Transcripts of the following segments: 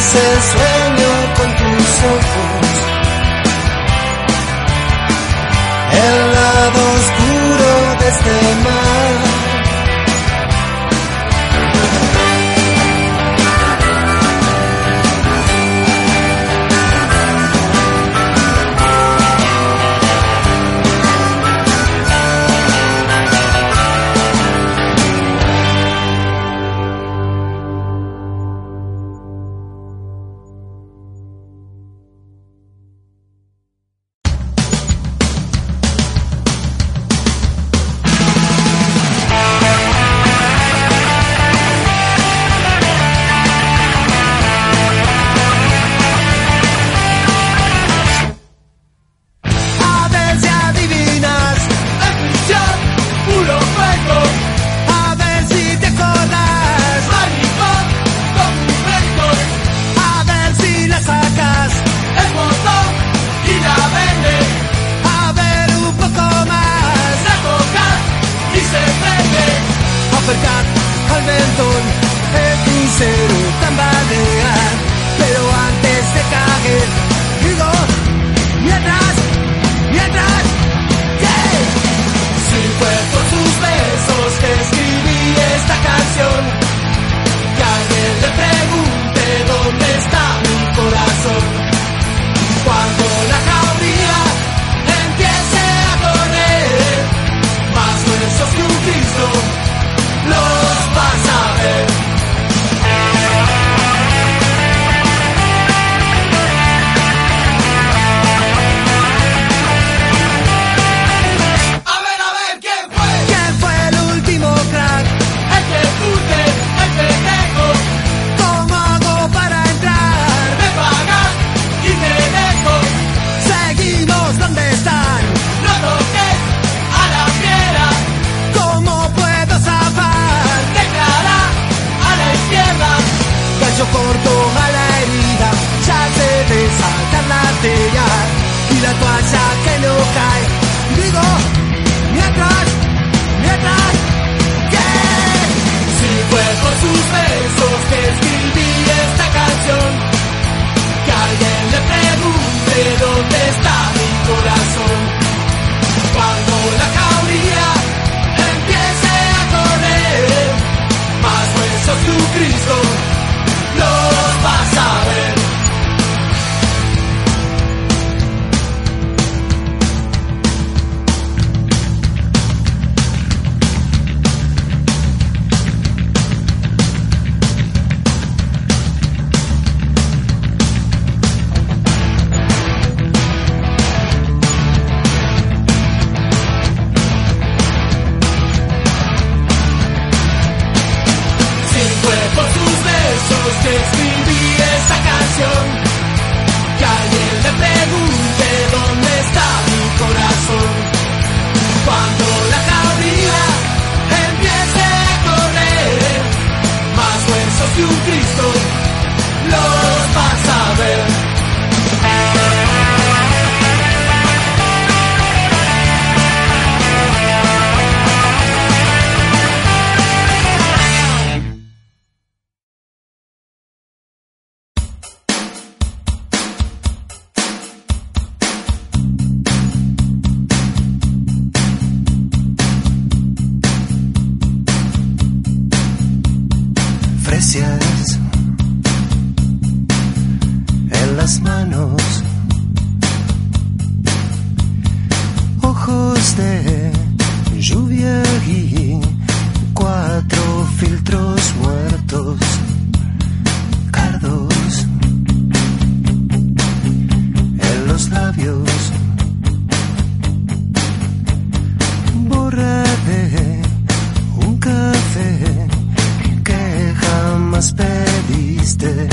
ese sueño con tus ojos. El lado oscuro de este mar. triste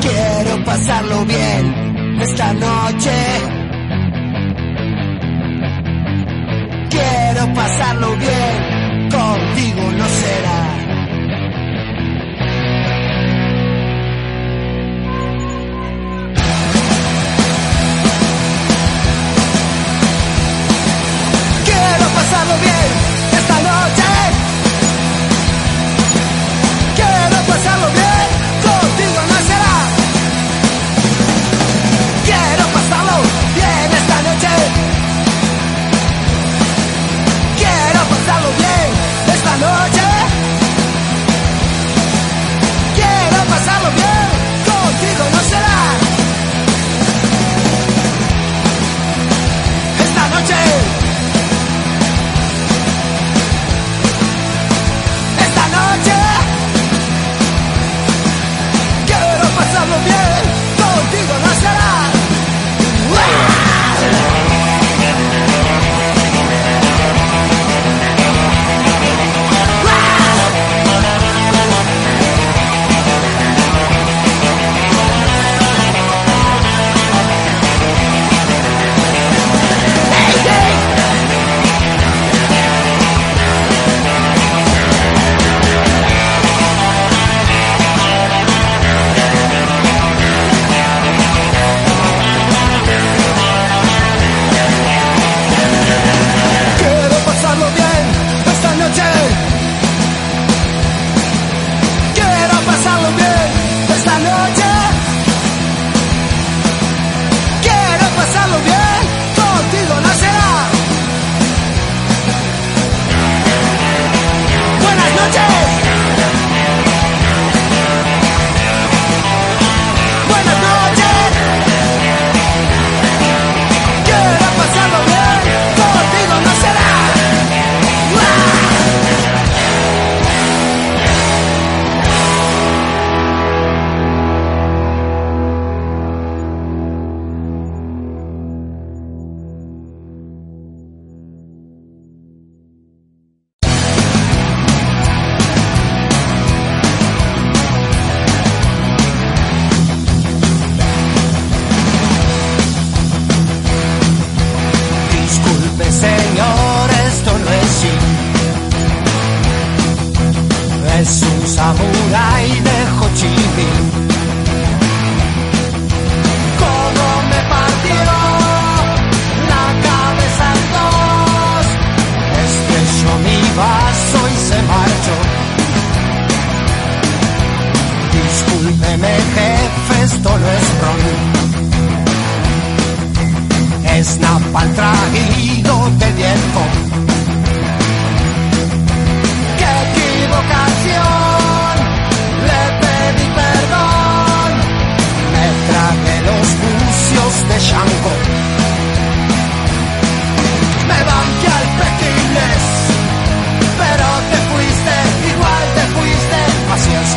Quiero pasarlo bien esta noche. Quiero pasarlo bien contigo Deme jefe, esto no es ron. Es napal traído de viejo. ¡Qué equivocación! Le pedí perdón. Me traje los bucios de Shango. Me banqué al Pekines. Pero te fuiste, igual te fuiste. Así es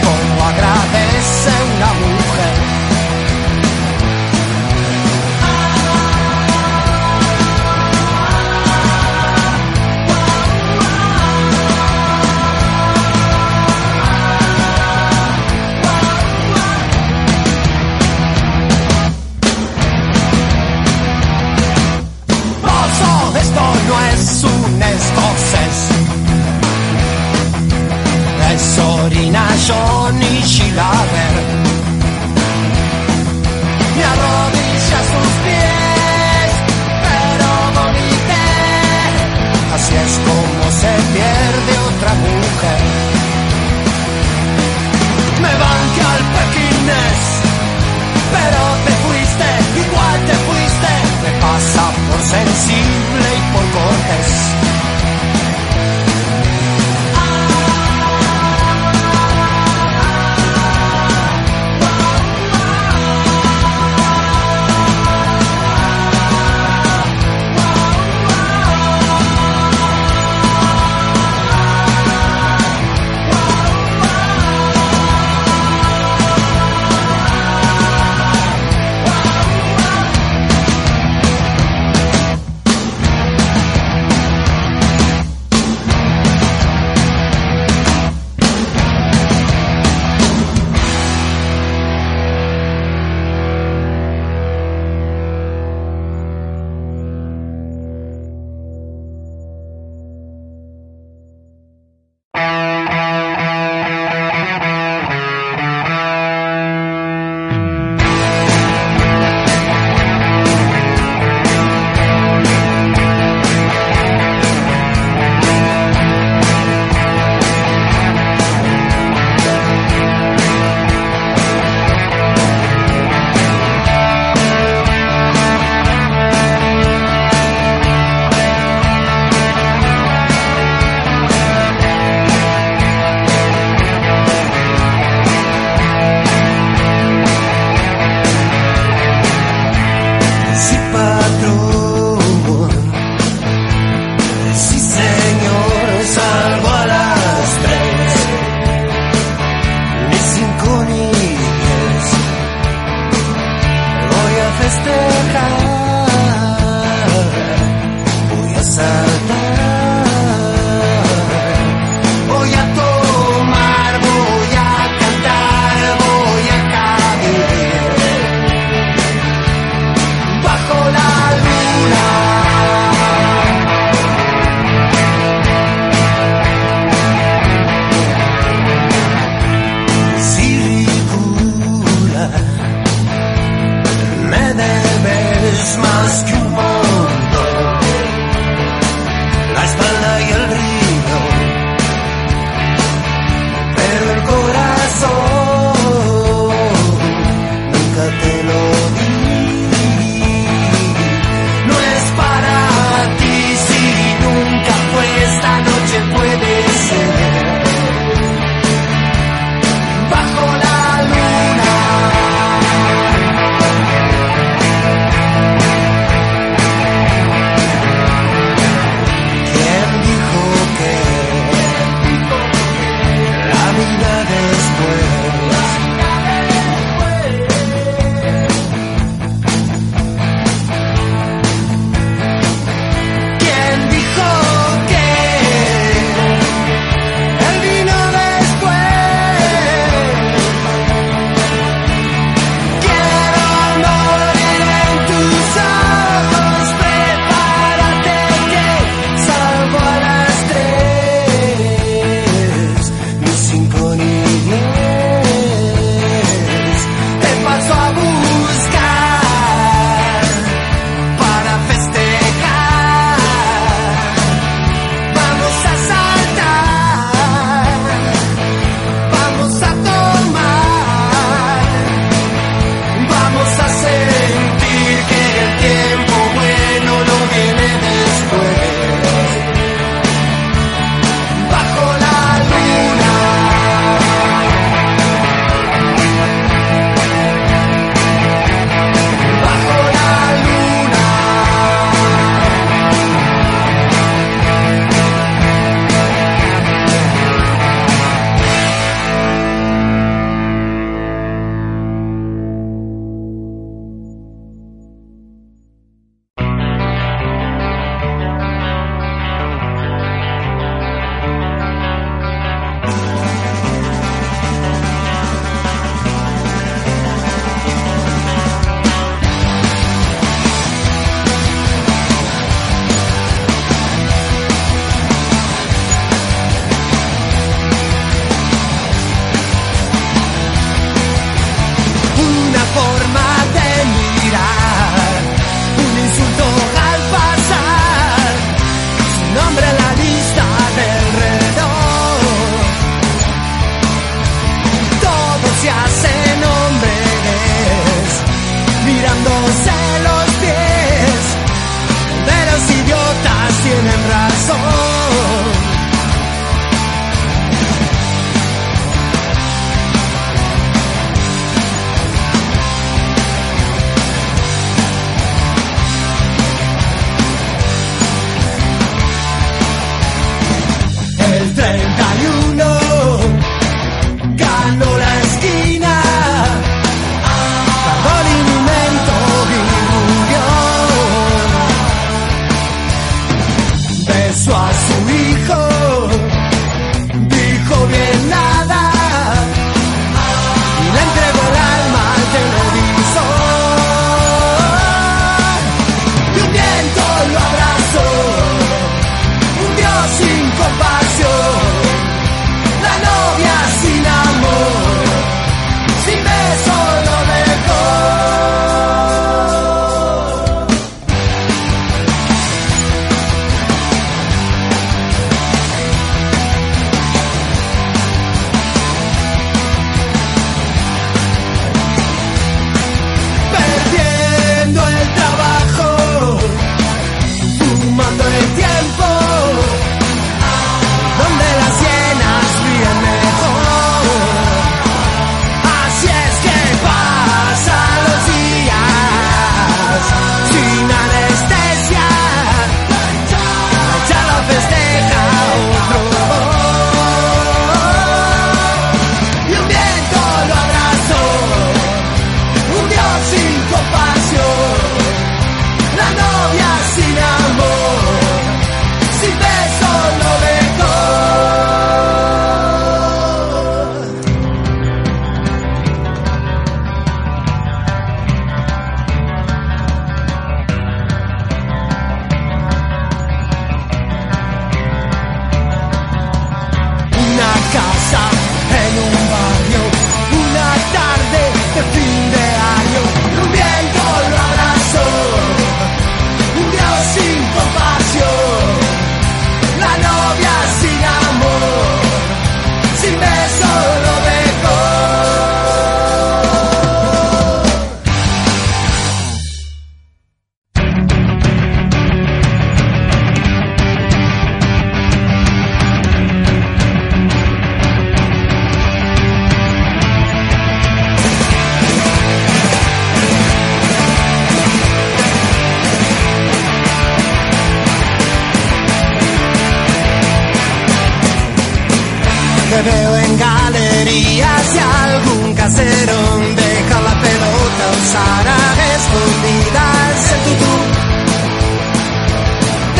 veo en galerías y algún casero deja la pelota usada escondidas en tutú.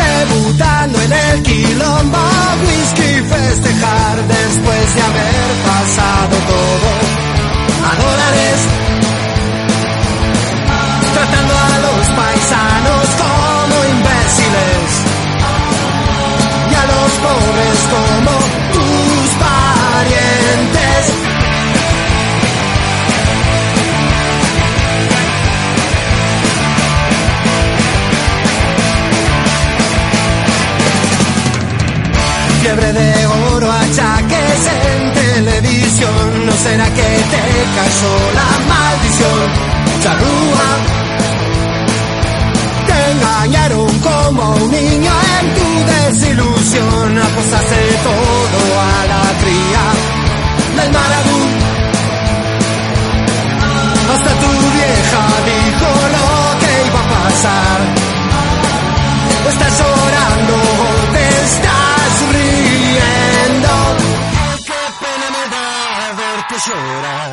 Debutando en el quilombo, whisky festejar después de haber pasado todo. no será que te cayó la maldición, charrúa. Te engañaron como un niño en tu desilusión, apostaste todo a la cría del Maradú. Hasta tu vieja dijo lo que iba a pasar. Estás llorando llorar.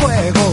fuego.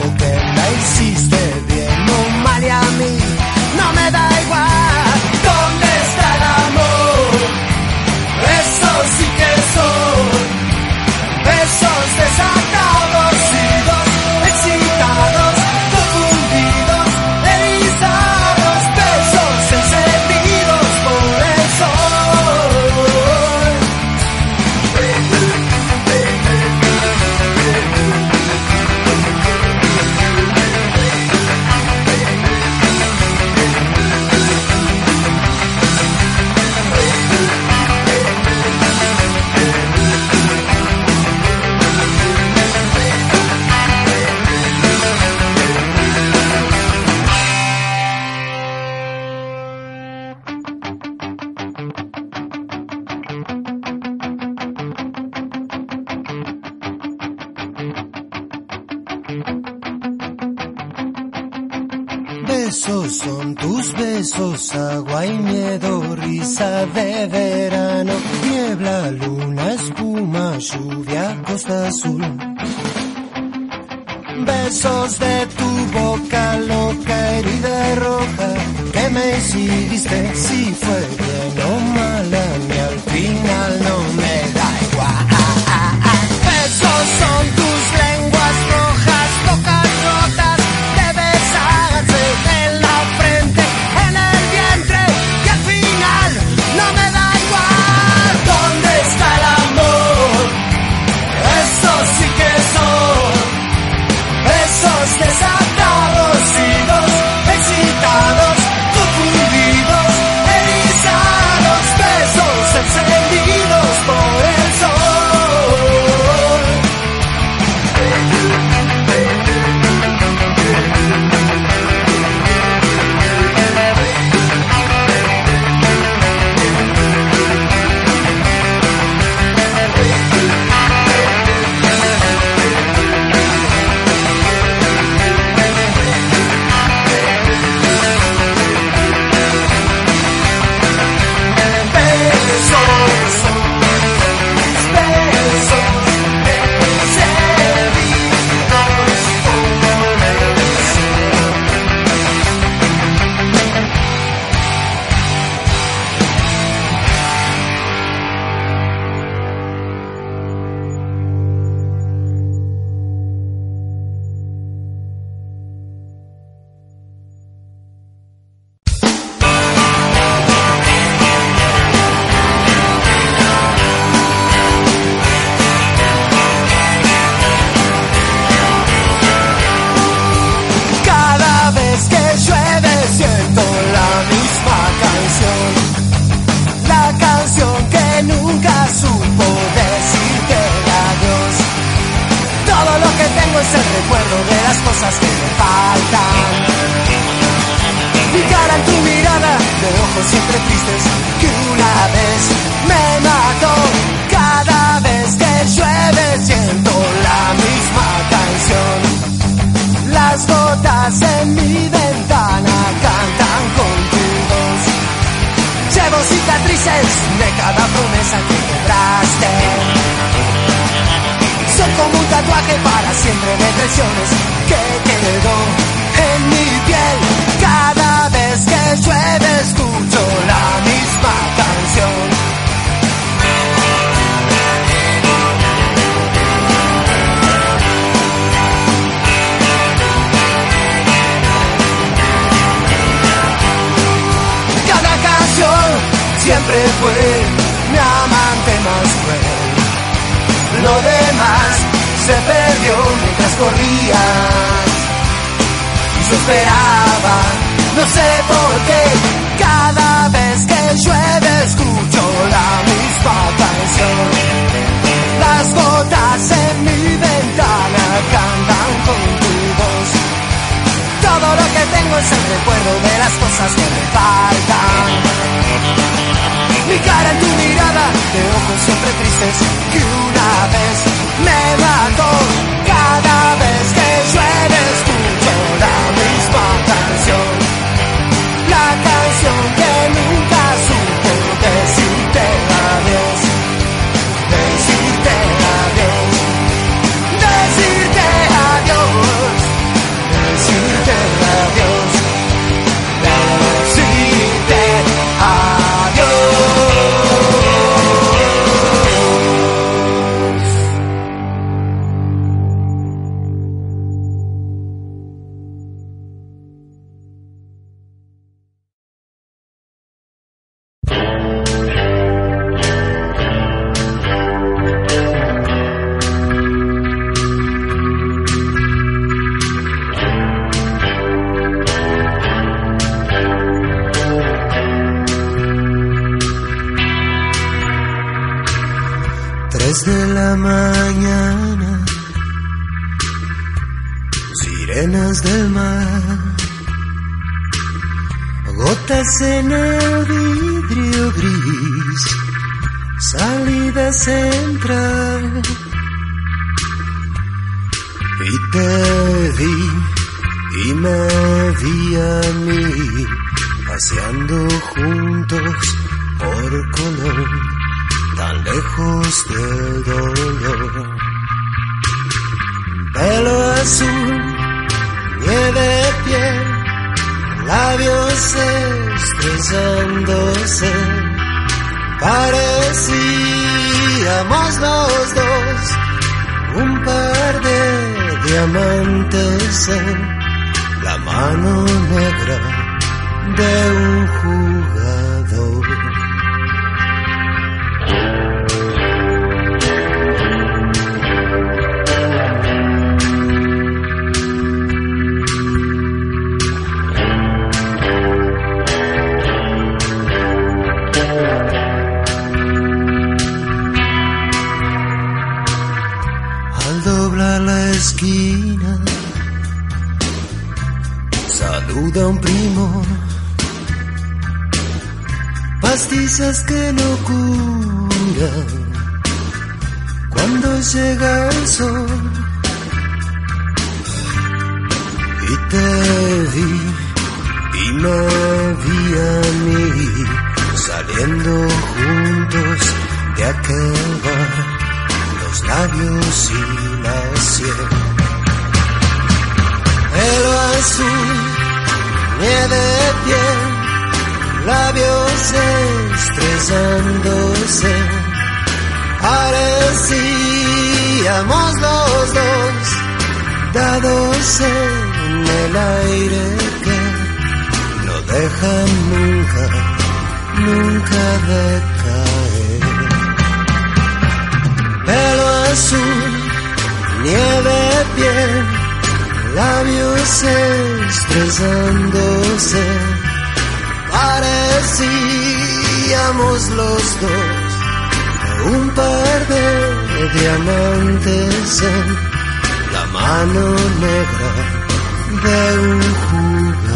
corrías. Yo esperaba, no sé por qué. Cada vez que llueve escucho la misma canción. Las gotas en mi ventana cantan con tu voz. Todo lo que tengo es el recuerdo de las cosas que me faltan mi cara en tu mirada, de ojos siempre tristes que una vez me va. Color, tan lejos del dolor. Pelo azul, nieve piel, labios estresándose, parecíamos los dos un par de diamantes en la mano negra de un jugador. Pastillas que no curan cuando llega el sol. Y te vi y me vi a mí saliendo juntos de aquel bar los labios y la sien. Pelo azul, nieve piel, labios estresándose. Parecíamos los dos, dados en el aire que no dejan nunca, nunca de caer pelo azul, nieve piel, labios estresándose. Parecíamos los dos un par de diamantes en la mano negra de un jugador.